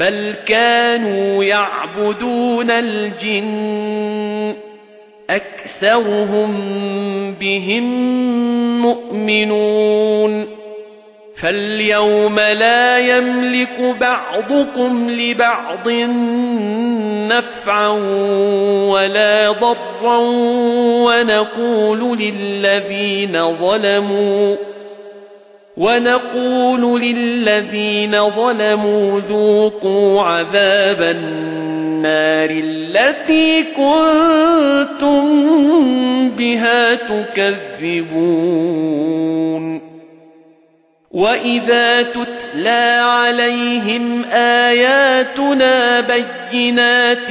بَلْ كَانُوا يَعْبُدُونَ الْجِنَّ أَكْثَرُهُم بِهِم مُؤْمِنُونَ فَالْيَوْمَ لَا يَمْلِكُ بَعْضُكُمْ لِبَعْضٍ نَفْعًا وَلَا ضَرًّا وَنَقُولُ لِلَّذِينَ ظَلَمُوا وَنَقُولُ لِلَّذِينَ ظَلَمُوا ذُوقُوا عَذَابَ النَّارِ الَّتِي كُنتُم بِهَا تُكَذِّبُونَ. وَإِذَا تُتْلَى عَلَيْهِمْ آيَاتُنَا بَيِّنَاتٍ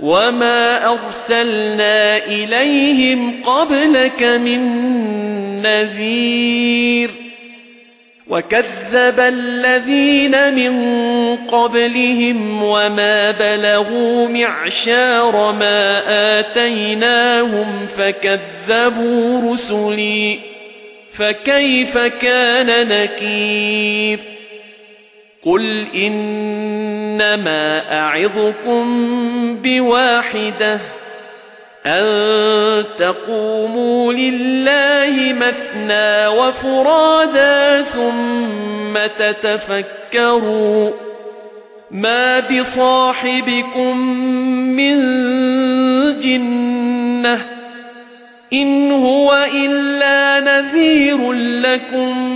وَمَا أَرْسَلْنَا إِلَيْهِمْ قَبْلَكَ مِنْ نَذِيرٍ وَكَذَّبَ الَّذِينَ مِنْ قَبْلِهِمْ وَمَا بَلَغُوا مِعْشَارَ مَا آتَيْنَاهُمْ فَكَذَّبُوا رُسُلِي فَكَيْفَ كَانَ نَكِيرِ قُلْ إِنَّمَا أَعِظُكُمْ بِوَاحِدَةٍ أَن تَقُومُوا لِلَّهِ مَثْنَى وَفُرَادَى ثُمَّ تَتَفَكَّرُوا مَا بِصَاحِبِكُم مِّن جِنَّةٍ إِنْ هُوَ إِلَّا نَذِيرٌ لَكُمْ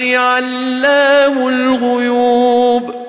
عَلَّامُ الْغُيُوبِ